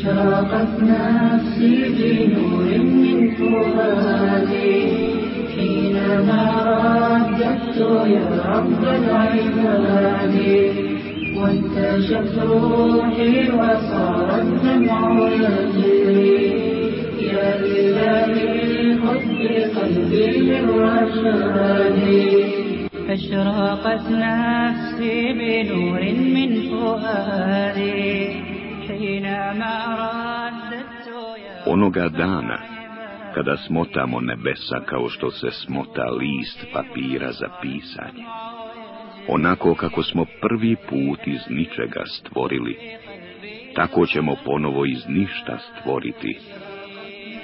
أشرقت نفسي بنور من فؤادي. حينما رددت يا رب العباد وانتشت روحي وصار الدمع يجري يا إلهي خذ بقلبي للرشاد. أشرقت نفسي بنور من فؤادي. Onoga dana, kada smotamo nebesa kao što se smota list papira za pisanje, onako kako smo prvi put iz ničega stvorili, tako ćemo ponovo iz ništa stvoriti.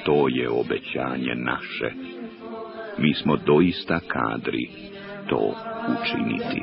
To je obećanje naše. Mi smo doista kadri to učiniti.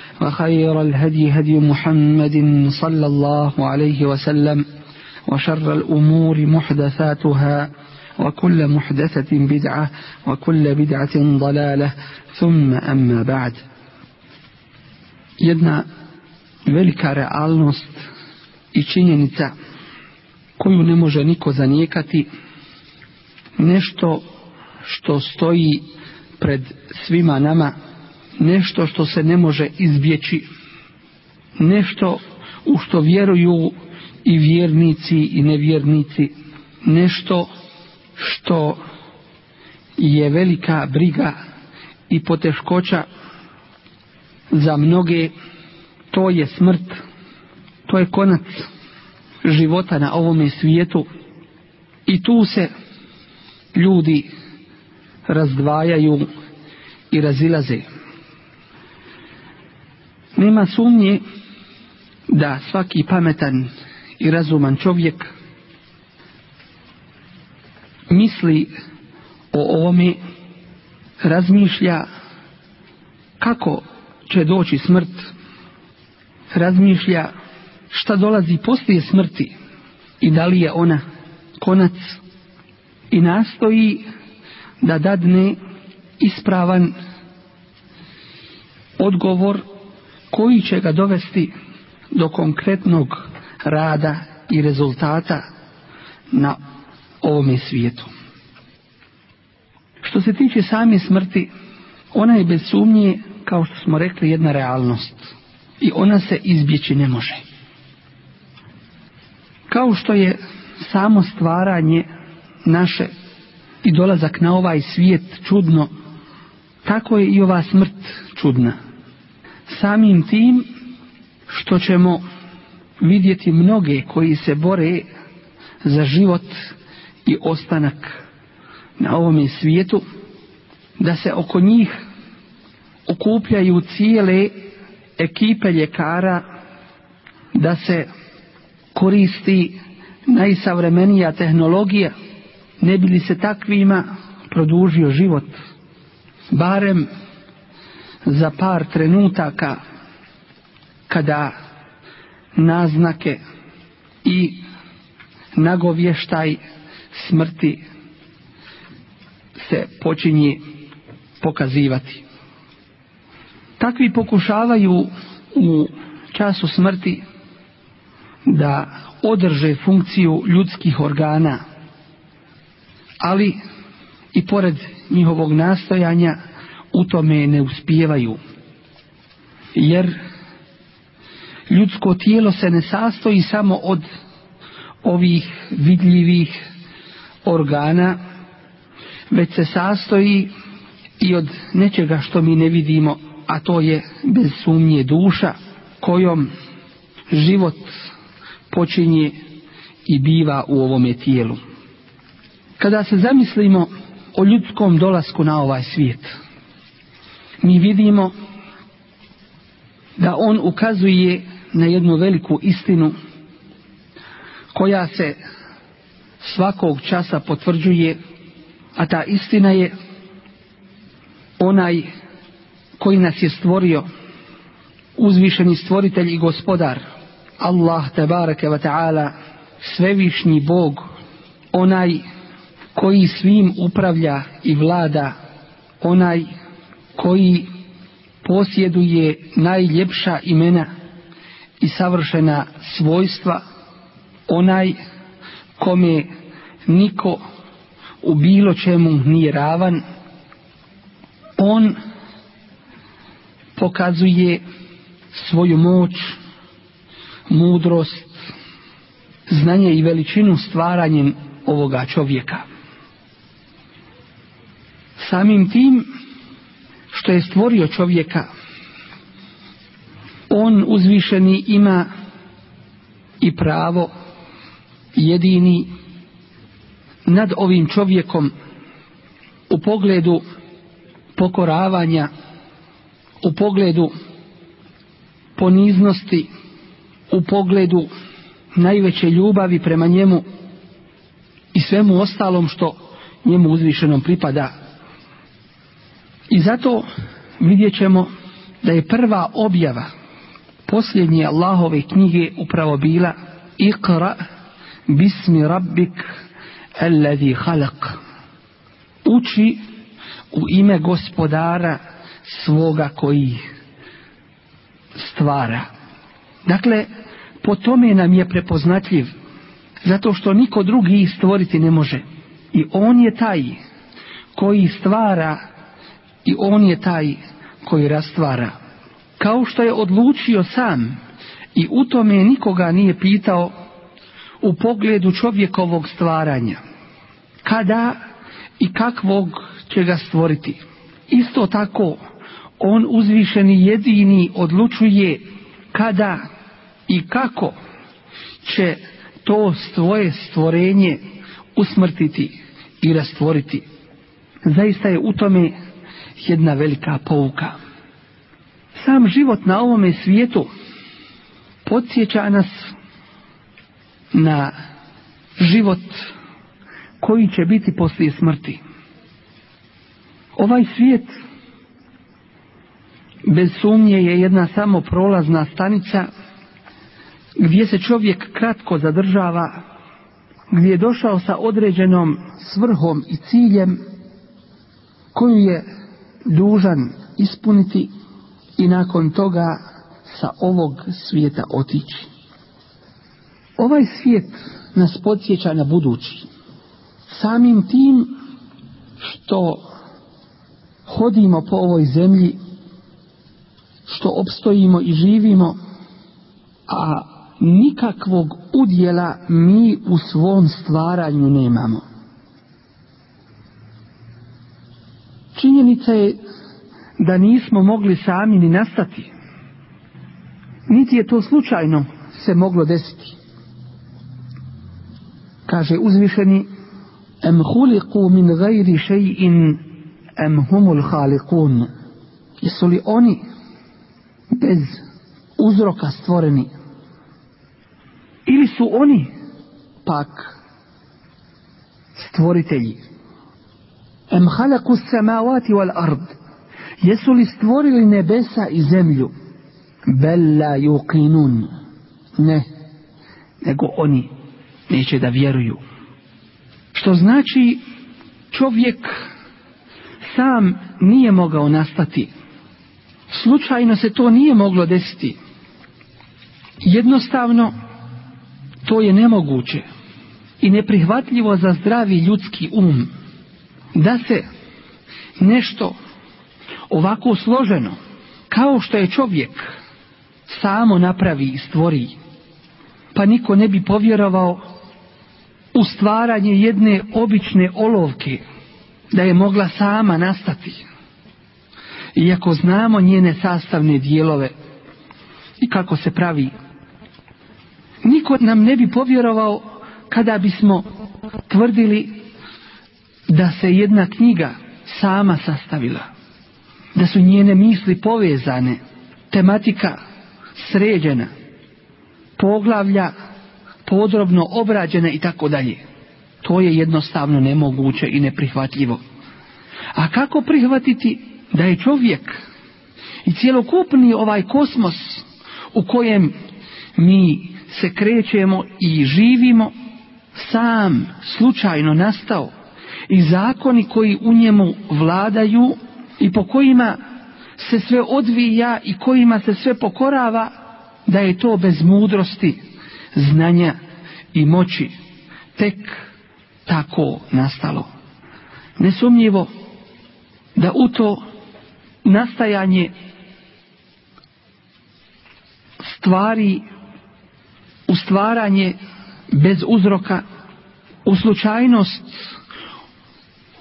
وخير الهدي هدي محمد صلى الله عليه وسلم وشر الأمور محدثاتها وكل محدثة بدعة وكل بدعة ضلالة ثم أما بعد jedna velika realnost i činjenica koju ne može niko zanijekati nešto što stoji pred svima nama nešto što se ne može izbjeći. Nešto u što vjeruju i vjernici i nevjernici. Nešto što je velika briga i poteškoća za mnoge to je smrt. To je konac života na ovome svijetu. I tu se ljudi razdvajaju i razilaze nema sumnje da svaki pametan i razuman čovjek misli o ovome razmišlja kako će doći smrt razmišlja šta dolazi poslije smrti i da li je ona konac i nastoji da dadne ispravan odgovor koji će ga dovesti do konkretnog rada i rezultata na ovome svijetu. Što se tiče same smrti, ona je bez sumnje, kao što smo rekli, jedna realnost. I ona se izbjeći ne može. Kao što je samo stvaranje naše i dolazak na ovaj svijet čudno, tako je i ova smrt čudna. Samim tim što ćemo vidjeti mnoge koji se bore za život i ostanak na ovome svijetu, da se oko njih okupljaju cijele ekipe ljekara, da se koristi najsavremenija tehnologija, ne bi li se takvima produžio život, barem za par trenutaka kada naznake i nagovještaj smrti se počinje pokazivati. Takvi pokušavaju u času smrti da održe funkciju ljudskih organa, ali i pored njihovog nastojanja u tome ne uspijevaju. Jer ljudsko tijelo se ne sastoji samo od ovih vidljivih organa, već se sastoji i od nečega što mi ne vidimo, a to je bez sumnje duša kojom život počinje i biva u ovome tijelu. Kada se zamislimo o ljudskom dolasku na ovaj svijet, mi vidimo da on ukazuje na jednu veliku istinu koja se svakog časa potvrđuje, a ta istina je onaj koji nas je stvorio, uzvišeni stvoritelj i gospodar, Allah tabaraka wa ta'ala, svevišnji Bog, onaj koji svim upravlja i vlada, onaj koji posjeduje najljepša imena i savršena svojstva, onaj kome niko u bilo čemu nije ravan, on pokazuje svoju moć, mudrost, znanje i veličinu stvaranjem ovoga čovjeka. Samim tim što je stvorio čovjeka, on uzvišeni ima i pravo jedini nad ovim čovjekom u pogledu pokoravanja, u pogledu poniznosti, u pogledu najveće ljubavi prema njemu i svemu ostalom što njemu uzvišenom pripada. I zato vidjet ćemo da je prva objava posljednje Allahove knjige upravo bila Iqra bismi rabbik alladhi khalaq. Uči u ime gospodara svoga koji stvara. Dakle, po tome nam je prepoznatljiv, zato što niko drugi stvoriti ne može. I on je taj koji stvara i on je taj koji rastvara. Kao što je odlučio sam i u tome nikoga nije pitao u pogledu čovjekovog stvaranja. Kada i kakvog će ga stvoriti. Isto tako, on uzvišeni jedini odlučuje kada i kako će to svoje stvorenje usmrtiti i rastvoriti. Zaista je u tome jedna velika pouka. Sam život na ovome svijetu podsjeća nas na život koji će biti poslije smrti. Ovaj svijet bez sumnje je jedna samo prolazna stanica gdje se čovjek kratko zadržava, gdje je došao sa određenom svrhom i ciljem koju je dužan ispuniti i nakon toga sa ovog svijeta otići. Ovaj svijet nas podsjeća na budući. Samim tim što hodimo po ovoj zemlji, što opstojimo i živimo, a nikakvog udjela mi u svom stvaranju nemamo. Činjenica je da nismo mogli sami ni nastati. Niti je to slučajno se moglo desiti. Kaže uzvišeni Em huliku min gajri šeji'in em humul halikun. Jesu li oni bez uzroka stvoreni? Ili su oni pak stvoritelji? Em halaku samavati wal ard. Jesu li stvorili nebesa i zemlju? Bella yuqinun. Ne, nego oni neće da vjeruju. Što znači čovjek sam nije mogao nastati. Slučajno se to nije moglo desiti. Jednostavno to je nemoguće i neprihvatljivo za zdravi ljudski um da se nešto ovako složeno kao što je čovjek samo napravi i stvori pa niko ne bi povjerovao u stvaranje jedne obične olovke, da je mogla sama nastati. Iako znamo njene sastavne dijelove i kako se pravi, niko nam ne bi povjerovao kada bismo tvrdili da se jedna knjiga sama sastavila, da su njene misli povezane, tematika sređena, poglavlja podrobno obrađena i tako dalje. To je jednostavno nemoguće i neprihvatljivo. A kako prihvatiti da je čovjek i cjelokupni ovaj kosmos u kojem mi se krećemo i živimo sam slučajno nastao i zakoni koji u njemu vladaju i po kojima se sve odvija i kojima se sve pokorava da je to bez mudrosti znanja i moći tek tako nastalo. Nesumnjivo da u to nastajanje stvari u stvaranje bez uzroka u slučajnost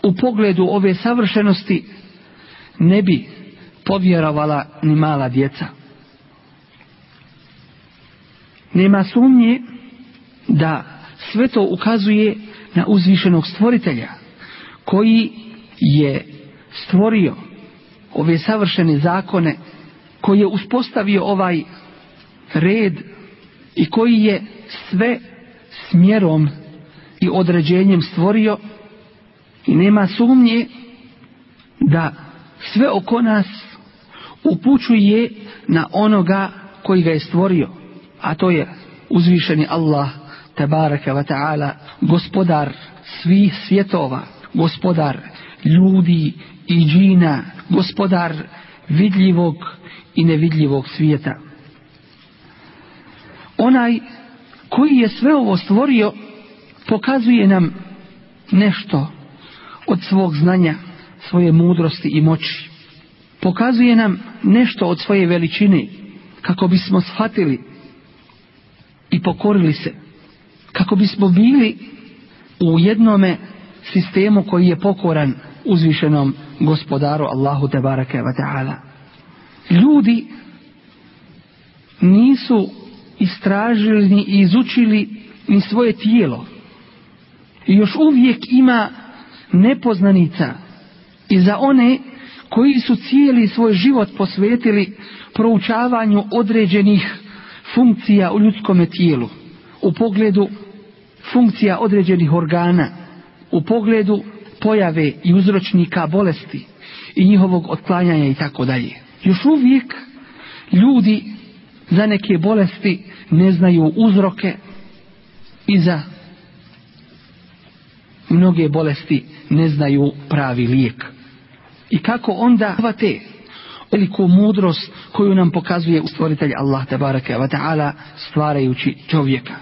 u pogledu ove savršenosti ne bi povjerovala ni mala djeca. Nema sumnje da sve to ukazuje na uzvišenog stvoritelja koji je stvorio ove savršene zakone, koji je uspostavio ovaj red i koji je sve smjerom i određenjem stvorio i nema sumnje da sve oko nas upućuje na onoga koji ga je stvorio, a to je uzvišeni Allah tabaraka wa ta'ala, gospodar svih svjetova, gospodar ljudi i džina, gospodar vidljivog i nevidljivog svijeta. Onaj koji je sve ovo stvorio pokazuje nam nešto od svog znanja, svoje mudrosti i moći. Pokazuje nam nešto od svoje veličine kako bismo shvatili i pokorili se. Kako bismo bili u jednome sistemu koji je pokoran uzvišenom gospodaru Allahu tebareke wa ta'ala. Ljudi nisu istražili ni izučili ni svoje tijelo. I još uvijek ima nepoznanica i za one koji su cijeli svoj život posvetili proučavanju određenih funkcija u ljudskom tijelu, u pogledu funkcija određenih organa, u pogledu pojave i uzročnika bolesti i njihovog otklanjanja i tako dalje. Još uvijek ljudi za neke bolesti ne znaju uzroke i za mnoge bolesti ne znaju pravi lijek. I kako onda hvate veliku mudrost koju nam pokazuje stvoritelj Allah tabaraka wa ta'ala stvarajući čovjeka.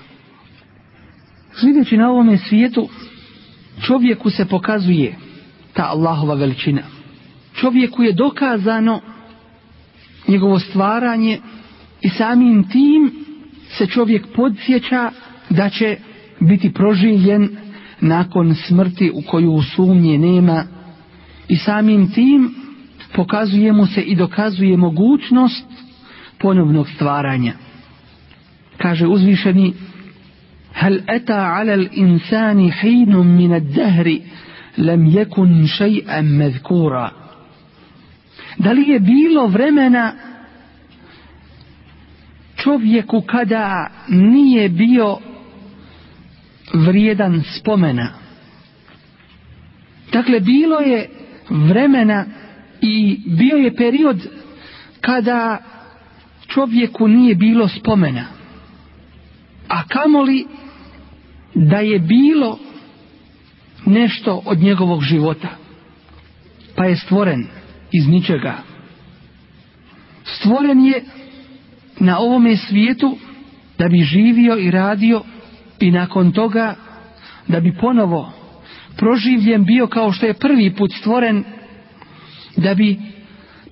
Živeći na ovome svijetu čovjeku se pokazuje ta Allahova veličina. Čovjeku je dokazano njegovo stvaranje i samim tim se čovjek podsjeća da će biti proživljen nakon smrti u koju sumnje nema i samim tim pokazujemo se i dokazuje mogućnost ponovnog stvaranja. Kaže uzvišeni Hal eta ala الإنسان hinum من الدهر لم يكن شيئا مذكورا. Da li je bilo vremena čovjeku kada nije bio vrijedan spomena. Dakle, bilo je vremena i bio je period kada čovjeku nije bilo spomena. A kamoli da je bilo nešto od njegovog života. Pa je stvoren iz ničega. Stvoren je na ovome svijetu da bi živio i radio i nakon toga da bi ponovo proživljen bio kao što je prvi put stvoren da bi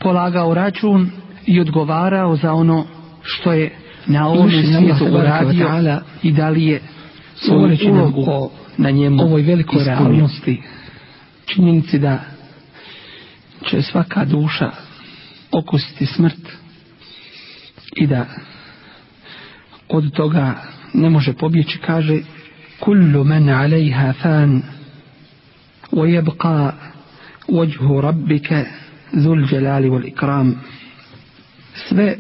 polagao račun i odgovarao za ono što je na ovom svijetu uradio i da li je svoju ulogu na njemu ovoj velikoj realnosti, činjenici da će svaka duša okusiti smrt i da od toga ne može pobjeći, kaže kullu man alejha fan wajhu rabbika zul jalali wal ikram sve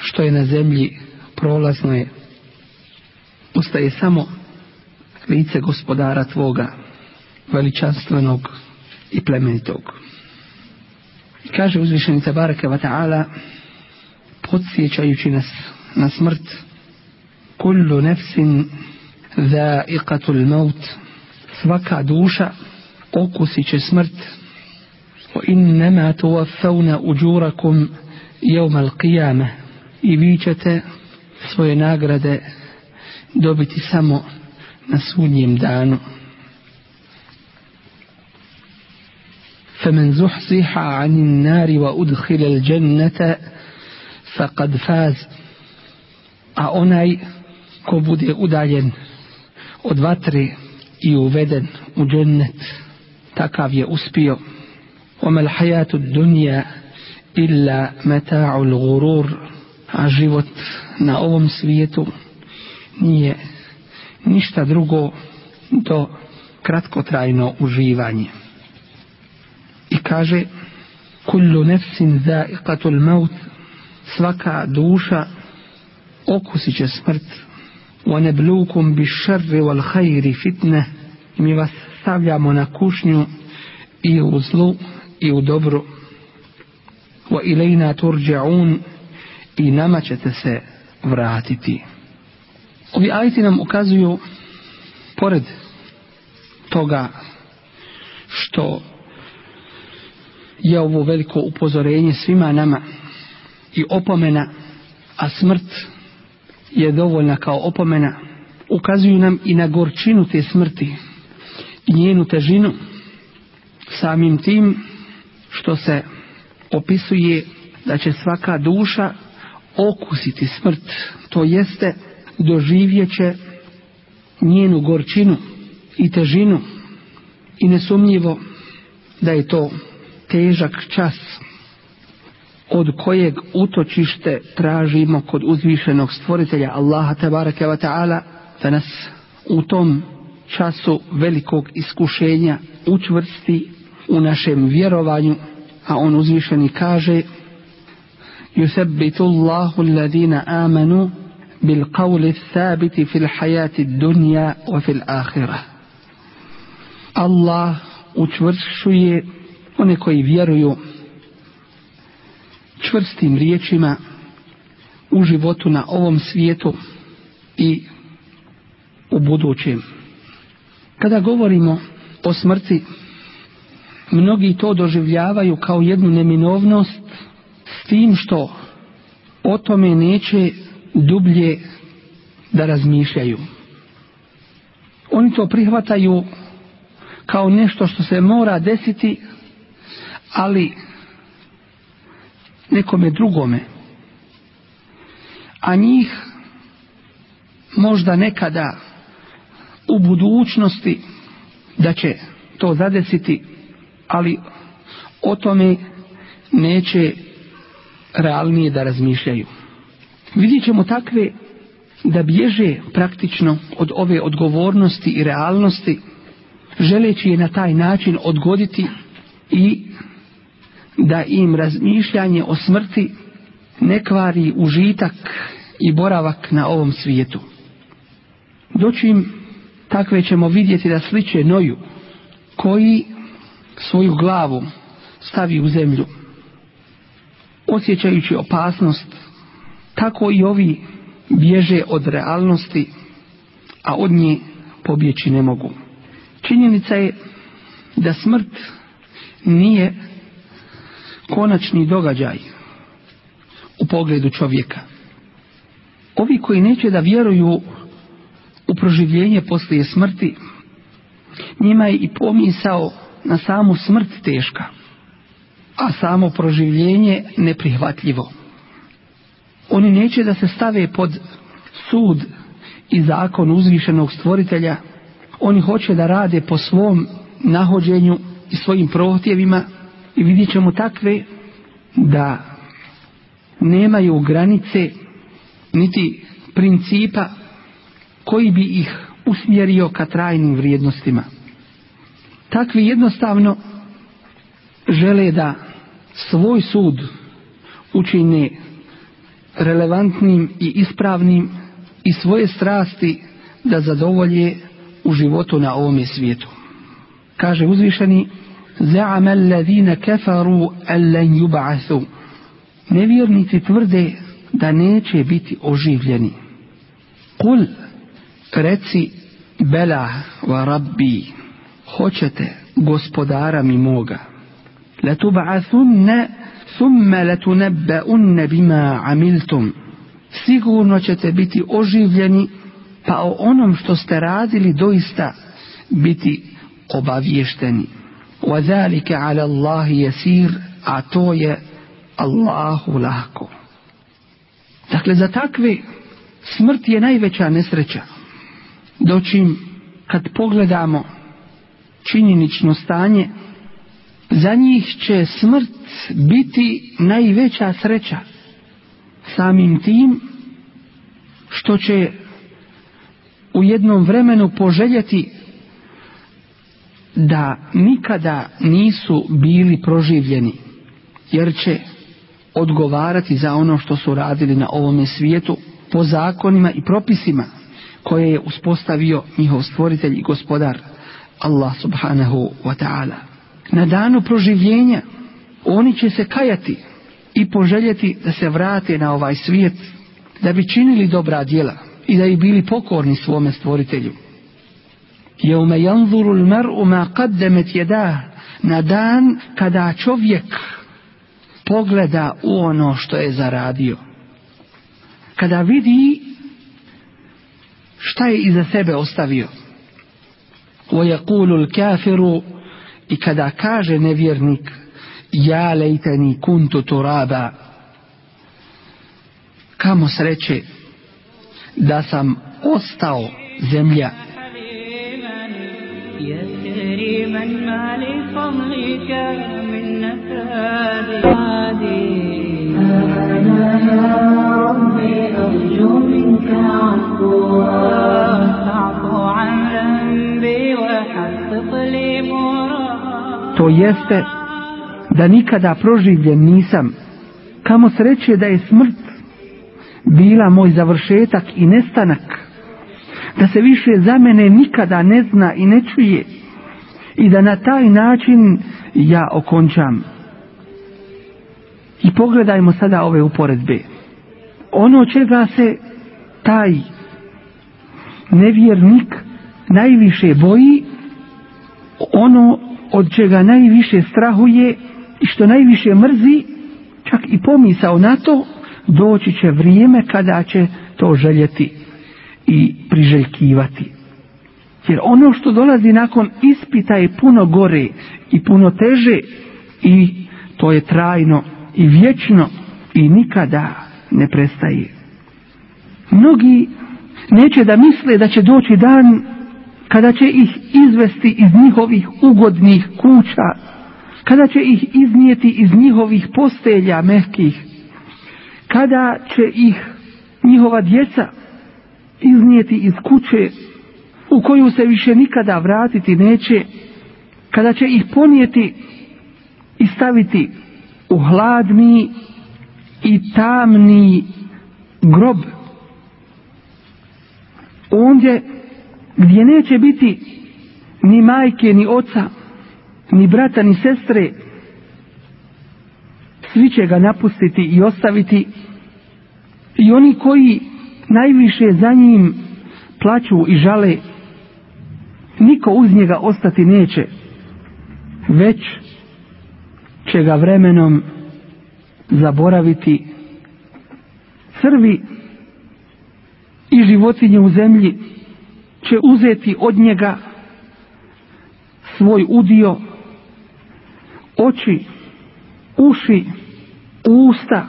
što je na zemlji prolazno je ustaje samo lice gospodara tvoga veličanstvenog i plemenitog. Kaže uzvišeni Tabaraka wa ta'ala podsjećajući nas na smrt كل نفس ذائقة الموت. svaka duša okusit će وإنما توفون أجوركم يوم القيامة. i vi ćete svoje nagrade dobiti samo فمن زحزح عن النار وأدخل الجنة فقد فاز. أونيّ ko bude udaljen od vatre i uveden u džennet takav je uspio. Omel hajatu dunja illa meta'ul gurur a život na ovom svijetu nije ništa drugo do kratkotrajno uživanje. I kaže kullu nefsin za'iqatul maut svaka duša okusit će smrt šarri wal hajri fitne mi vas stavljamo na kušnju i u zlu i u dobru. ilajna turđa'un i nama ćete se vratiti. Ovi ajti nam ukazuju pored toga što je ovo veliko upozorenje svima nama i opomena, a smrt je dovoljna kao opomena, ukazuju nam i na gorčinu te smrti i njenu težinu samim tim što se opisuje da će svaka duša okusiti smrt, to jeste doživjet će njenu gorčinu i težinu. I nesumnjivo da je to težak čas od kojeg utočište tražimo kod uzvišenog stvoritelja Allaha tabaraka wa ta'ala da nas u tom času velikog iskušenja učvrsti u našem vjerovanju a on uzvišeni kaže يثبت الله الذين آمنوا بالقول الثابت في الحياة الدنيا وفي الآخرة الله učvršuje one koji vjeruju čvrstim riječima u životu na ovom svijetu i u budućem. Kada govorimo o smrti, mnogi to doživljavaju kao jednu neminovnost s tim što o tome neće dublje da razmišljaju. Oni to prihvataju kao nešto što se mora desiti, ali nekome drugome. A njih možda nekada u budućnosti da će to zadesiti, ali o tome neće realnije da razmišljaju. Vidjet ćemo takve da bježe praktično od ove odgovornosti i realnosti, želeći je na taj način odgoditi i da im razmišljanje o smrti ne kvari užitak i boravak na ovom svijetu. Doćim takve ćemo vidjeti da sliče noju koji svoju glavu stavi u zemlju osjećajući opasnost tako i ovi bježe od realnosti a od nje pobjeći ne mogu činjenica je da smrt nije konačni događaj u pogledu čovjeka ovi koji neće da vjeruju u proživljenje poslije smrti njima je i pomisao na samu smrt teška a samo proživljenje neprihvatljivo. Oni neće da se stave pod sud i zakon uzvišenog stvoritelja, oni hoće da rade po svom nahođenju i svojim prohtjevima i vidjet ćemo takve da nemaju granice niti principa koji bi ih usmjerio ka trajnim vrijednostima. Takvi jednostavno žele da svoj sud učine relevantnim i ispravnim i svoje strasti da zadovolje u životu na ovome svijetu. Kaže uzvišeni Za'ama allazina kafaru allan yub'athu. Nevjernici tvrde da neće biti oživljeni. Kul reci bela wa rabbi hoćete gospodara mi moga. Letub'athunne thumme letunebbeunne bima amiltum. Sigurno ćete biti oživljeni pa o onom što ste radili doista biti obaviješteni. وذلك على الله يسير a to je Allahu lako. Dakle, za takve smrt je najveća nesreća. Dočim kad pogledamo činjenično stanje, za njih će smrt biti najveća sreća. Samim tim što će u jednom vremenu poželjeti da nikada nisu bili proživljeni, jer će odgovarati za ono što su radili na ovome svijetu po zakonima i propisima koje je uspostavio njihov stvoritelj i gospodar Allah subhanahu wa ta'ala. Na danu proživljenja oni će se kajati i poželjeti da se vrate na ovaj svijet, da bi činili dobra djela i da bi bili pokorni svome stvoritelju. Jeume janzuru l'mar'u ma qaddemet jedah, na dan kada čovjek pogleda u ono što je zaradio. Kada vidi šta je iza sebe ostavio. وَيَقُولُ الْكَافِرُ I kada kaže nevjernik Ja lejteni kuntu turaba Kamo sreće da sam ostao zemlja يا كريما ما لفضلك من نفادي أنا يا ربي أرجو منك عفوا فاعف عن ذنبي وحقق لي مرادي To jeste da nikada proživljen nisam Kamo sreće da je smrt bila moj završetak i nestanak da se više za mene nikada ne zna i ne čuje i da na taj način ja okončam. I pogledajmo sada ove uporedbe. Ono čega se taj nevjernik najviše boji, ono od čega najviše strahuje i što najviše mrzi, čak i pomisao na to, doći će vrijeme kada će to željeti i priželjkivati. Jer ono što dolazi nakon ispita je puno gore i puno teže i to je trajno i vječno i nikada ne prestaje. Mnogi neće da misle da će doći dan kada će ih izvesti iz njihovih ugodnih kuća, kada će ih iznijeti iz njihovih postelja mehkih, kada će ih njihova djeca iznijeti iz kuće u koju se više nikada vratiti neće, kada će ih ponijeti i staviti u hladni i tamni grob. Ondje gdje neće biti ni majke, ni oca, ni brata, ni sestre, svi će ga napustiti i ostaviti i oni koji najviše za njim plaću i žale, niko uz njega ostati neće, već će ga vremenom zaboraviti. Crvi i životinje u zemlji će uzeti od njega svoj udio, oči, uši, usta,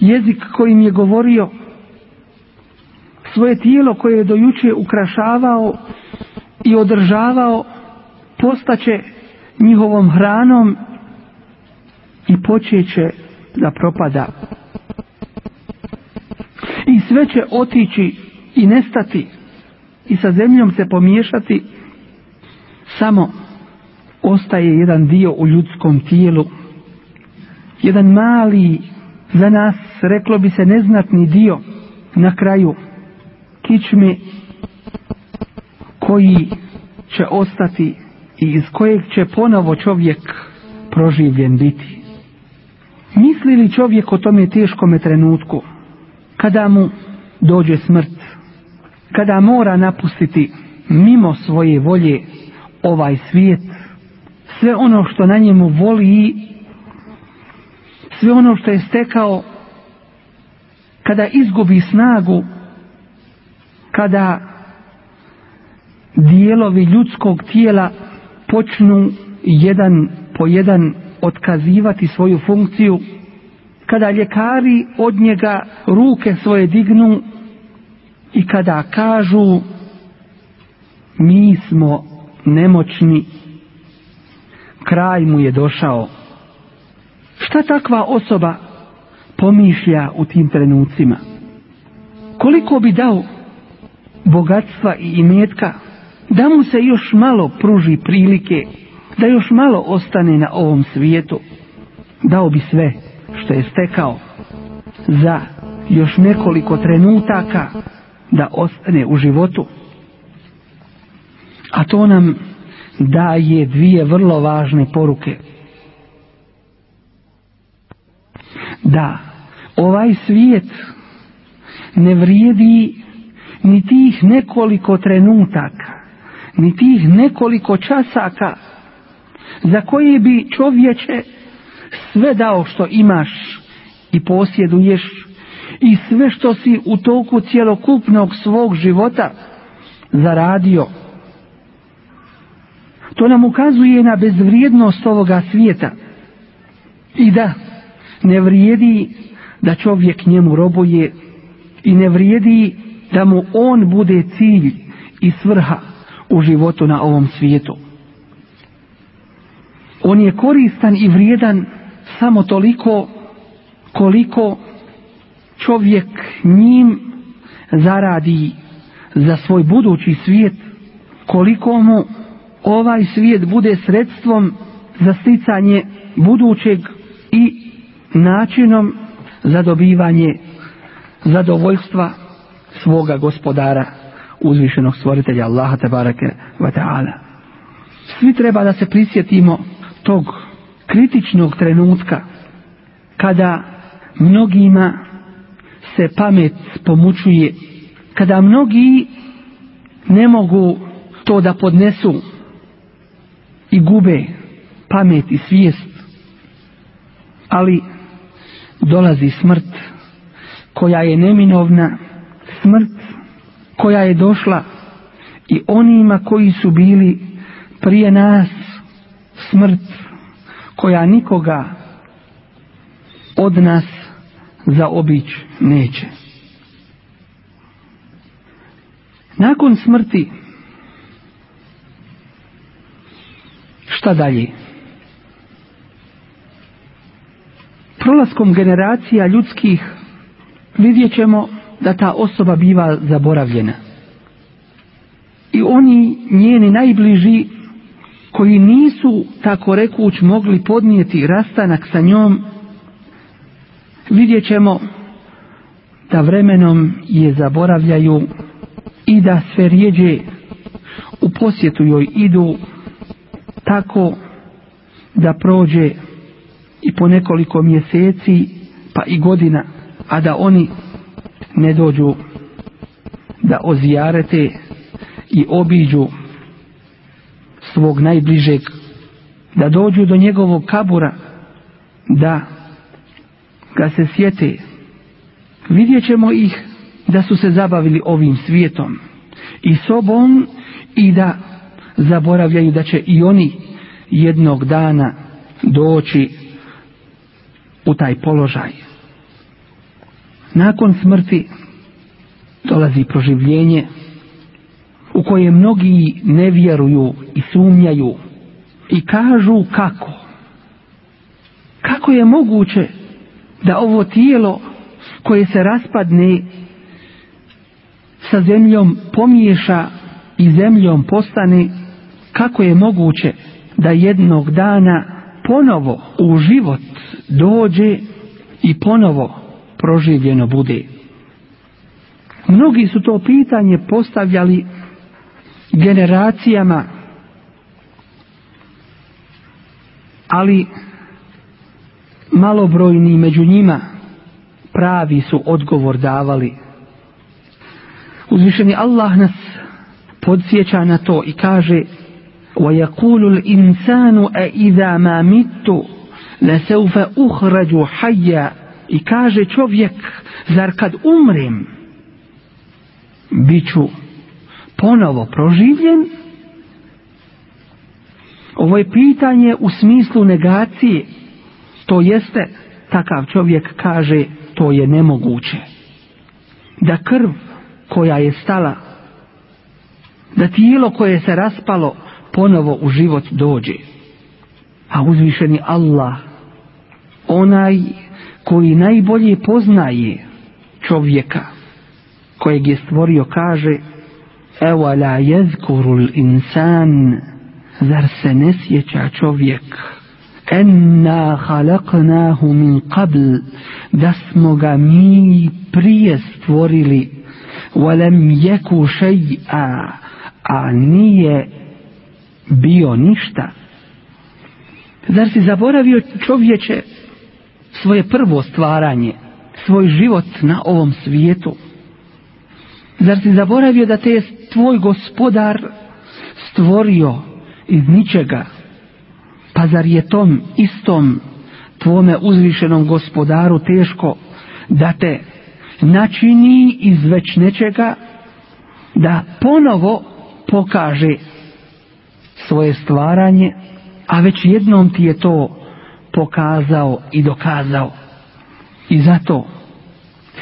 jezik kojim je govorio, svoje tijelo koje je dojuče ukrašavao i održavao postaće njihovom hranom i počeće da propada. I sve će otići i nestati i sa zemljom se pomiješati, samo ostaje jedan dio u ljudskom tijelu, jedan mali, za nas reklo bi se neznatni dio na kraju kičme koji će ostati i iz kojeg će ponovo čovjek proživljen biti. Misli li čovjek o tome teškome trenutku, kada mu dođe smrt, kada mora napustiti mimo svoje volje ovaj svijet, sve ono što na njemu voli, sve ono što je stekao, kada izgubi snagu, kada dijelovi ljudskog tijela počnu jedan po jedan otkazivati svoju funkciju, kada ljekari od njega ruke svoje dignu i kada kažu mi smo nemoćni, kraj mu je došao. Šta takva osoba pomišlja u tim trenucima? Koliko bi dao bogatstva i imetka da mu se još malo pruži prilike, da još malo ostane na ovom svijetu, dao bi sve što je stekao za još nekoliko trenutaka da ostane u životu. A to nam daje dvije vrlo važne poruke. Da, ovaj svijet ne vrijedi ni tih nekoliko trenutaka, ni tih nekoliko časaka za koje bi čovječe sve dao što imaš i posjeduješ i sve što si u toku cjelokupnog svog života zaradio. To nam ukazuje na bezvrijednost ovoga svijeta i da ne vrijedi da čovjek njemu robuje i ne vrijedi da mu on bude cilj i svrha u životu na ovom svijetu. On je koristan i vrijedan samo toliko koliko čovjek njim zaradi za svoj budući svijet, koliko mu ovaj svijet bude sredstvom za sticanje budućeg i načinom za dobivanje zadovoljstva svoga gospodara uzvišenog stvoritelja Allaha tabarake wa ta'ala. Svi treba da se prisjetimo tog kritičnog trenutka kada mnogima se pamet pomučuje, kada mnogi ne mogu to da podnesu i gube pamet i svijest, ali dolazi smrt koja je neminovna, smrt koja je došla i onima koji su bili prije nas, smrt koja nikoga od nas zaobić neće. Nakon smrti šta dalje? Prolaskom generacija ljudskih vidjet ćemo da ta osoba biva zaboravljena. I oni njeni najbliži koji nisu tako rekuć mogli podnijeti rastanak sa njom, vidjet ćemo da vremenom je zaboravljaju i da sve rijeđe u posjetu joj idu tako da prođe i po nekoliko mjeseci pa i godina, a da oni ne dođu da ozijarete i obiđu svog najbližeg, da dođu do njegovog kabura, da ga se sjete. Vidjet ćemo ih da su se zabavili ovim svijetom i sobom i da zaboravljaju da će i oni jednog dana doći u taj položaj. Nakon smrti dolazi proživljenje u koje mnogi ne vjeruju i sumnjaju i kažu kako. Kako je moguće da ovo tijelo koje se raspadne sa zemljom pomiješa i zemljom postane, kako je moguće da jednog dana ponovo u život dođe i ponovo proživljeno bude. Mnogi su to pitanje postavljali generacijama, ali malobrojni među njima pravi su odgovor davali. Uzvišeni Allah nas podsjeća na to i kaže وَيَقُولُ الْإِنسَانُ أَإِذَا مَا مِتُّ لَسَوْفَ أُخْرَجُ حَيَّ i kaže čovjek zar kad umrem bit ću ponovo proživljen? Ovo je pitanje u smislu negacije. To jeste takav čovjek kaže to je nemoguće. Da krv koja je stala da tijelo koje se raspalo ponovo u život dođe. A uzvišeni Allah onaj koji najbolje poznaje čovjeka kojeg je stvorio kaže evo la jezkurul insan zar se ne sjeća čovjek? Enna halaknahu min qabl da smo ga mi prije stvorili. Walem jeku šeja a nije bio ništa. Zar si zaboravio čovječe svoje prvo stvaranje, svoj život na ovom svijetu. Zar si zaboravio da te je tvoj gospodar stvorio iz ničega? Pa zar je tom istom tvome uzvišenom gospodaru teško da te načini iz već nečega da ponovo pokaže svoje stvaranje, a već jednom ti je to pokazao i dokazao. I zato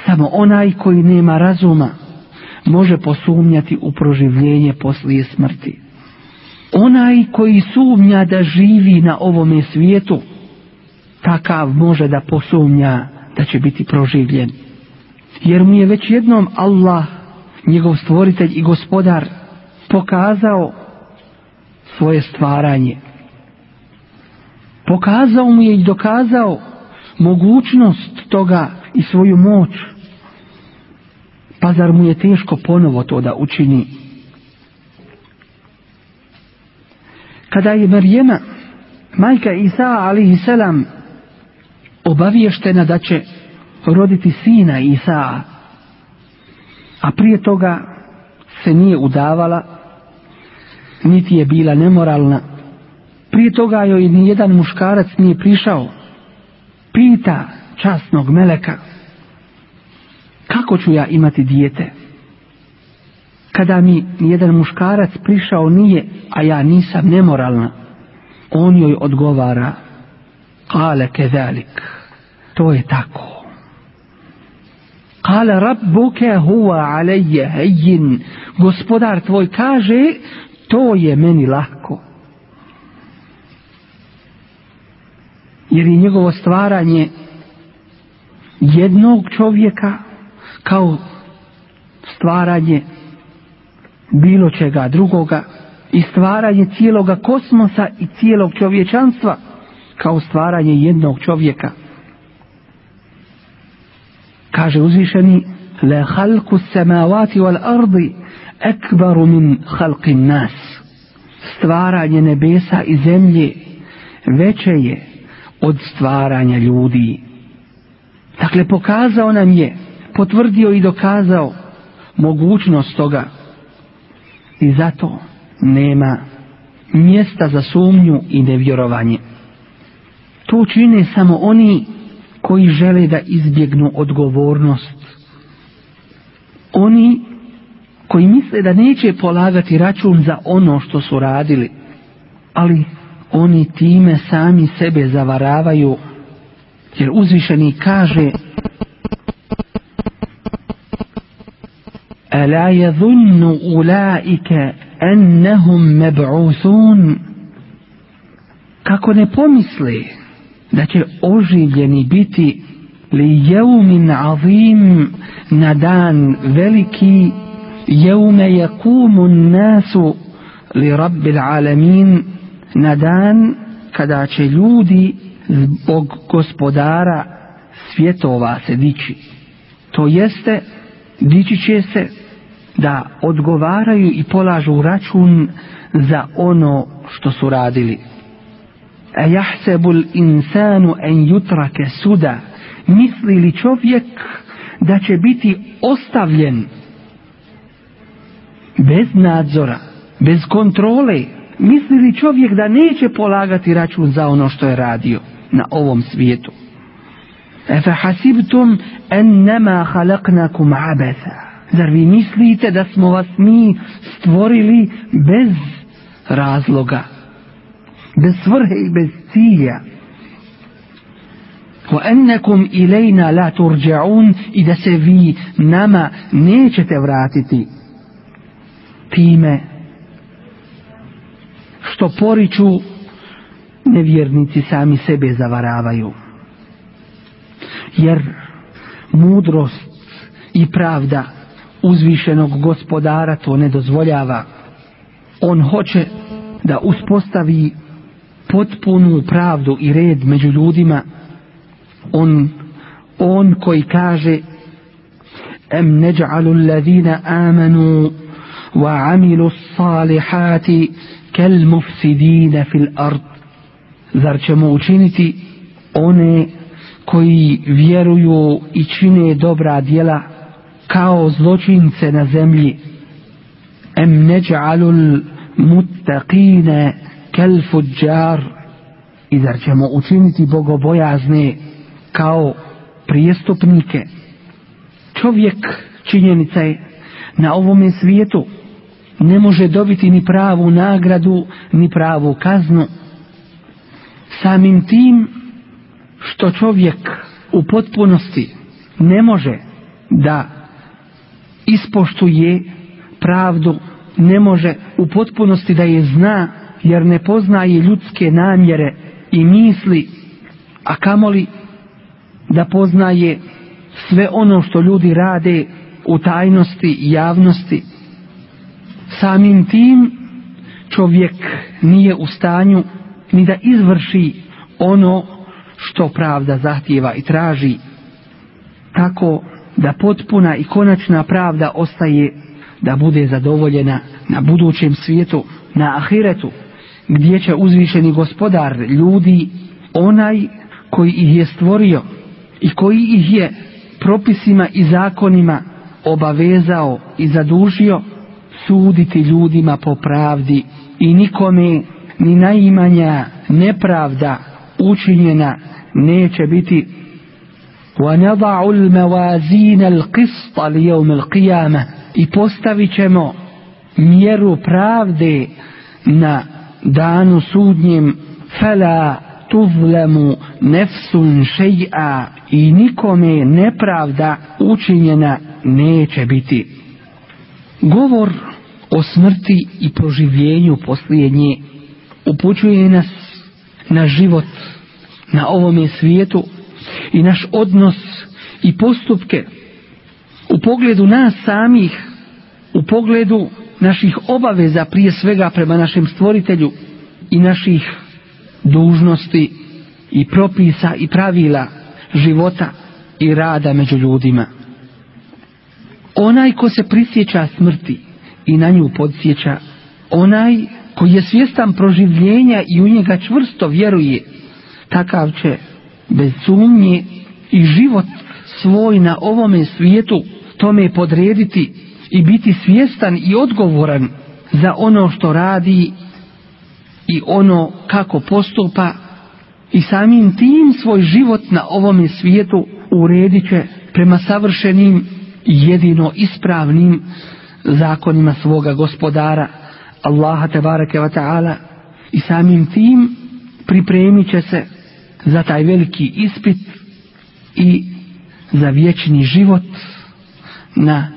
samo onaj koji nema razuma može posumnjati u proživljenje poslije smrti. Onaj koji sumnja da živi na ovome svijetu, takav može da posumnja da će biti proživljen. Jer mu je već jednom Allah, njegov stvoritelj i gospodar, pokazao svoje stvaranje pokazao mu je i dokazao mogućnost toga i svoju moć. Pa zar mu je teško ponovo to da učini? Kada je Marijema, majka Isa alihi selam, obaviještena da će roditi sina Isa, a prije toga se nije udavala, niti je bila nemoralna, prije toga joj ni jedan muškarac nije prišao. Pita časnog meleka, kako ću ja imati dijete? Kada mi jedan muškarac prišao nije, a ja nisam nemoralna, on joj odgovara, kale kezalik, to je tako. Kale rabbuke huwa alejje hejin, gospodar tvoj kaže, to je meni lahko. Jer je njegovo stvaranje jednog čovjeka kao stvaranje bilo čega drugoga i stvaranje cijeloga kosmosa i cijelog čovječanstva kao stvaranje jednog čovjeka. Kaže uzvišeni Le halku samavati wal ardi ekbaru min halkin nas. Stvaranje nebesa i zemlje veće je od stvaranja ljudi. Dakle, pokazao nam je, potvrdio i dokazao mogućnost toga. I zato nema mjesta za sumnju i nevjerovanje. To čine samo oni koji žele da izbjegnu odgovornost. Oni koji misle da neće polagati račun za ono što su radili, ali oni time sami sebe zavaravaju jer uzvišeni kaže ألا يظن أولئك أنهم مبعوثون kako ne pomisle da će oživljeni biti li jeumin azim na dan veliki jeume jakumu nasu li rabbil alamin na dan kada će ljudi zbog gospodara svjetova se dići. To jeste, dići će se da odgovaraju i polažu račun za ono što su radili. A jahsebul insanu en jutrake suda, misli li čovjek da će biti ostavljen bez nadzora, bez kontrole, misli li čovjek da neće polagati račun za ono što je radio na ovom svijetu. Efe hasibtum ennema halaknakum abesa. Zar vi mislite da smo vas mi stvorili bez razloga, bez svrhe i bez cilja? وأنكم إلينا لا ترجعون إذا se vi nama nećete vratiti time što poriču nevjernici sami sebe zavaravaju. Jer mudrost i pravda uzvišenog gospodara to ne dozvoljava. On hoće da uspostavi potpunu pravdu i red među ljudima. On, on koji kaže em neđalu alladhina amanu wa amilu salihati kel mufsidina fil ard. Zar ćemo učiniti one koji vjeruju i čine dobra djela kao zločince na zemlji? Em neđalul muttaqine kel fuđar i zar ćemo učiniti bogobojazne kao prijestupnike? Čovjek činjenica je na ovome svijetu ne može dobiti ni pravu nagradu ni pravu kaznu samim tim što čovjek u potpunosti ne može da ispoštuje pravdu, ne može u potpunosti da je zna, jer ne poznaje ljudske namjere i misli, a kamoli da poznaje sve ono što ljudi rade u tajnosti i javnosti. Samim tim čovjek nije u stanju ni da izvrši ono što pravda zahtjeva i traži. Tako da potpuna i konačna pravda ostaje da bude zadovoljena na budućem svijetu, na ahiretu, gdje će uzvišeni gospodar ljudi, onaj koji ih je stvorio i koji ih je propisima i zakonima obavezao i zadužio, suditi ljudima po pravdi i nikome ni najmanja nepravda učinjena neće biti ونضع الموازين القسط ليوم القيامة i postavit ćemo mjeru pravde na danu sudnjem fela tuzlemu nefsun šeja i nikome nepravda učinjena neće biti. Govor o smrti i proživljenju posljednje upućuje nas na život na ovome svijetu i naš odnos i postupke u pogledu nas samih, u pogledu naših obaveza prije svega prema našem stvoritelju i naših dužnosti i propisa i pravila života i rada među ljudima. Onaj ko se prisjeća smrti i na nju podsjeća, onaj koji je svjestan proživljenja i u njega čvrsto vjeruje, takav će bez sumnje i život svoj na ovome svijetu tome podrediti i biti svjestan i odgovoran za ono što radi i ono kako postupa i samim tim svoj život na ovome svijetu uredit će prema savršenim jedino ispravnim zakonima svoga gospodara Allaha tebareke wa ta'ala i samim tim pripremit će se za taj veliki ispit i za vječni život na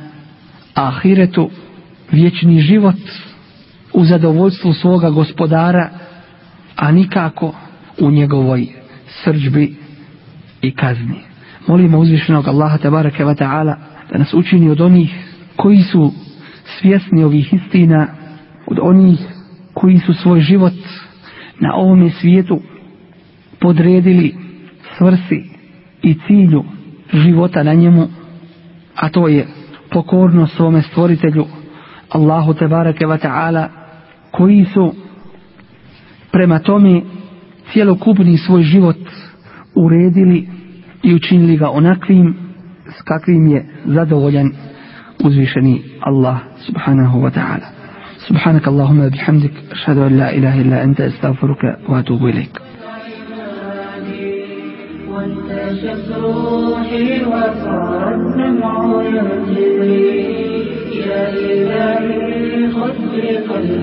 ahiretu, vječni život u zadovoljstvu svoga gospodara, a nikako u njegovoj srđbi i kazni. Molimo uzvišenog Allaha tabaraka wa ta'ala da nas učini od onih koji su svjesni ovih istina, od onih koji su svoj život na ovome svijetu podredili svrsi i cilju života na njemu, a to je pokornost svome stvoritelju Allahu tebareke wa ta'ala koji su prema tome cjelokupni svoj život uredili i učinili ga onakvim s kakvim je zadovoljan uzvišeni Allah subhanahu wa ta'ala. سبحانك اللهم بحمدك أشهد أن لا إله إلا أنت أستغفرك وأتوب إليك وانتشت روحي وصار الدمع يجري يا إلهي خذ بقلبي